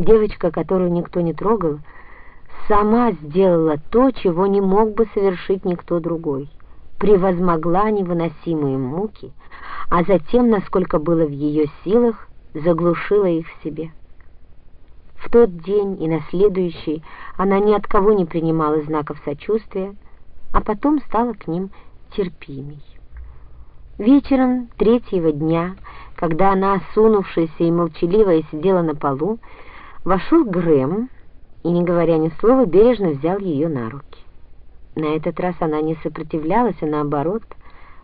Девочка, которую никто не трогал, сама сделала то, чего не мог бы совершить никто другой. Превозмогла невыносимые муки, а затем, насколько было в ее силах, заглушила их в себе. В тот день и на следующий она ни от кого не принимала знаков сочувствия, а потом стала к ним терпимей. Вечером третьего дня, когда она, осунувшаяся и молчаливая, сидела на полу, вошел Грэм и, не говоря ни слова, бережно взял ее на руки. На этот раз она не сопротивлялась, а наоборот,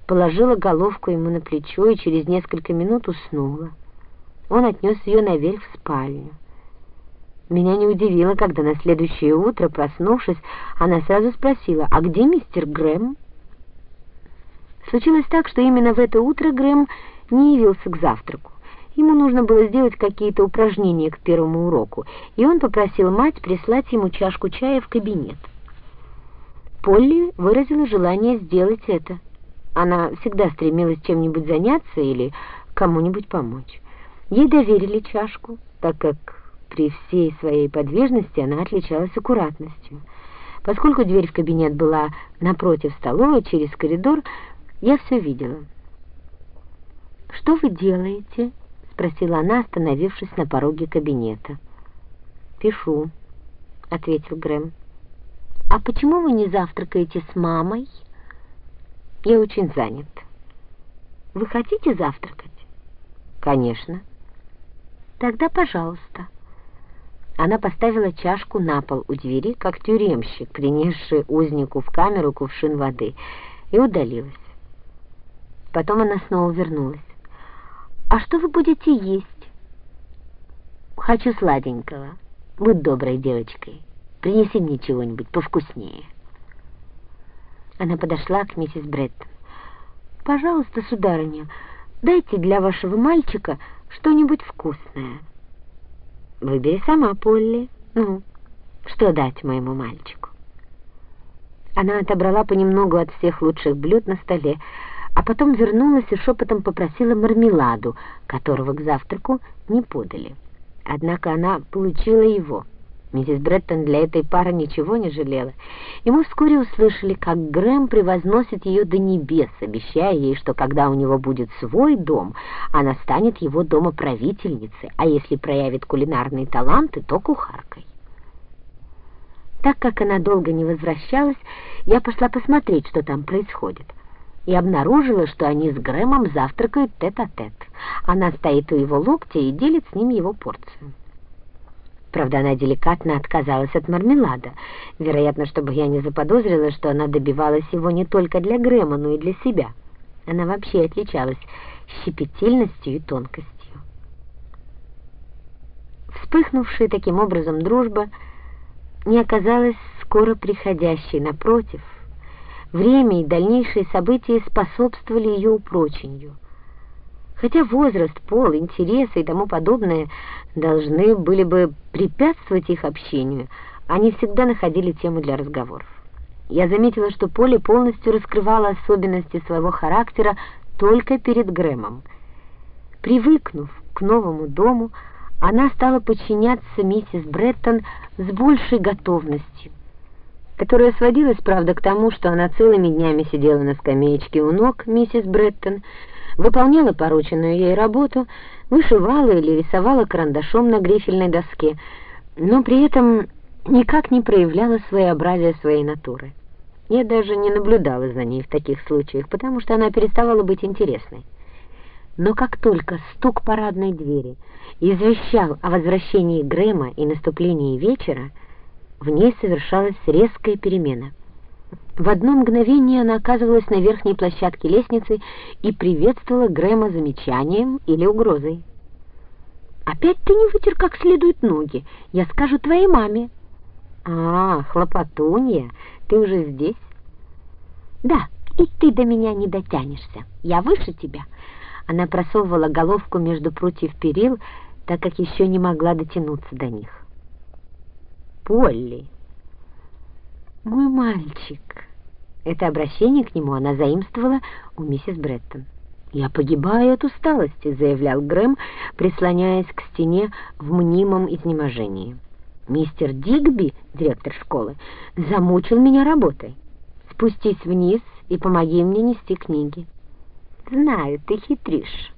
положила головку ему на плечо и через несколько минут уснула. Он отнес ее наверх в спальню. Меня не удивило, когда на следующее утро, проснувшись, она сразу спросила, «А где мистер Грэм?» Случилось так, что именно в это утро Грэм не явился к завтраку. Ему нужно было сделать какие-то упражнения к первому уроку, и он попросил мать прислать ему чашку чая в кабинет. Полли выразила желание сделать это. Она всегда стремилась чем-нибудь заняться или кому-нибудь помочь. Ей доверили чашку, так как при всей своей подвижности она отличалась аккуратностью. Поскольку дверь в кабинет была напротив столовой, через коридор, я все видела. «Что вы делаете?» — спросила она, остановившись на пороге кабинета. «Пишу», — ответил Грэм. «А почему вы не завтракаете с мамой?» «Я очень занят». «Вы хотите завтракать?» «Конечно». «Тогда пожалуйста». Она поставила чашку на пол у двери, как тюремщик, принесший узнику в камеру кувшин воды, и удалилась. Потом она снова вернулась. «А что вы будете есть?» «Хочу сладенького. Будь доброй девочкой. Принеси мне чего-нибудь повкуснее». Она подошла к миссис Бреттон. «Пожалуйста, сударыня, дайте для вашего мальчика что-нибудь вкусное». Выбери сама, Полли. Ну, что дать моему мальчику? Она отобрала понемногу от всех лучших блюд на столе, а потом вернулась и шепотом попросила мармеладу, которого к завтраку не подали. Однако она получила его — Миссис Бреттон для этой пары ничего не жалела, и мы вскоре услышали, как Грэм превозносит ее до небес, обещая ей, что когда у него будет свой дом, она станет его домоправительницей, а если проявит кулинарные таланты, то кухаркой. Так как она долго не возвращалась, я пошла посмотреть, что там происходит, и обнаружила, что они с Грэмом завтракают тет-а-тет. -тет. Она стоит у его локтя и делит с ним его порцию. Правда, она деликатно отказалась от мармелада, вероятно, чтобы я не заподозрила, что она добивалась его не только для Грэма, но и для себя. Она вообще отличалась щепетильностью и тонкостью. Вспыхнувшая таким образом дружба не оказалась скоро приходящей, напротив. Время и дальнейшие события способствовали ее упрочению — Хотя возраст, пол, интересы и тому подобное должны были бы препятствовать их общению, они всегда находили тему для разговоров. Я заметила, что Поле полностью раскрывала особенности своего характера только перед Грэмом. Привыкнув к новому дому, она стала подчиняться миссис Бреттон с большей готовностью, которая сводилась, правда, к тому, что она целыми днями сидела на скамеечке у ног миссис Бреттон, выполняла порученную ей работу, вышивала или рисовала карандашом на грифельной доске, но при этом никак не проявляла своеобразие своей натуры. Я даже не наблюдала за ней в таких случаях, потому что она переставала быть интересной. Но как только стук парадной двери извещал о возвращении Грэма и наступлении вечера, в ней совершалась резкая перемена — в одно мгновение она оказывалась на верхней площадке лестницы и приветствовала Грэма замечанием или угрозой. «Опять ты не вытер как следует ноги. Я скажу твоей маме». «А, хлопотунья, ты уже здесь?» «Да, и ты до меня не дотянешься. Я выше тебя». Она просовывала головку между прутьев перил, так как еще не могла дотянуться до них. «Полли!» «Мой мальчик!» Это обращение к нему она заимствовала у миссис Бреттон. «Я погибаю от усталости», — заявлял Грэм, прислоняясь к стене в мнимом изнеможении. «Мистер Дигби, директор школы, замучил меня работой. Спустись вниз и помоги мне нести книги». «Знаю, ты хитришь».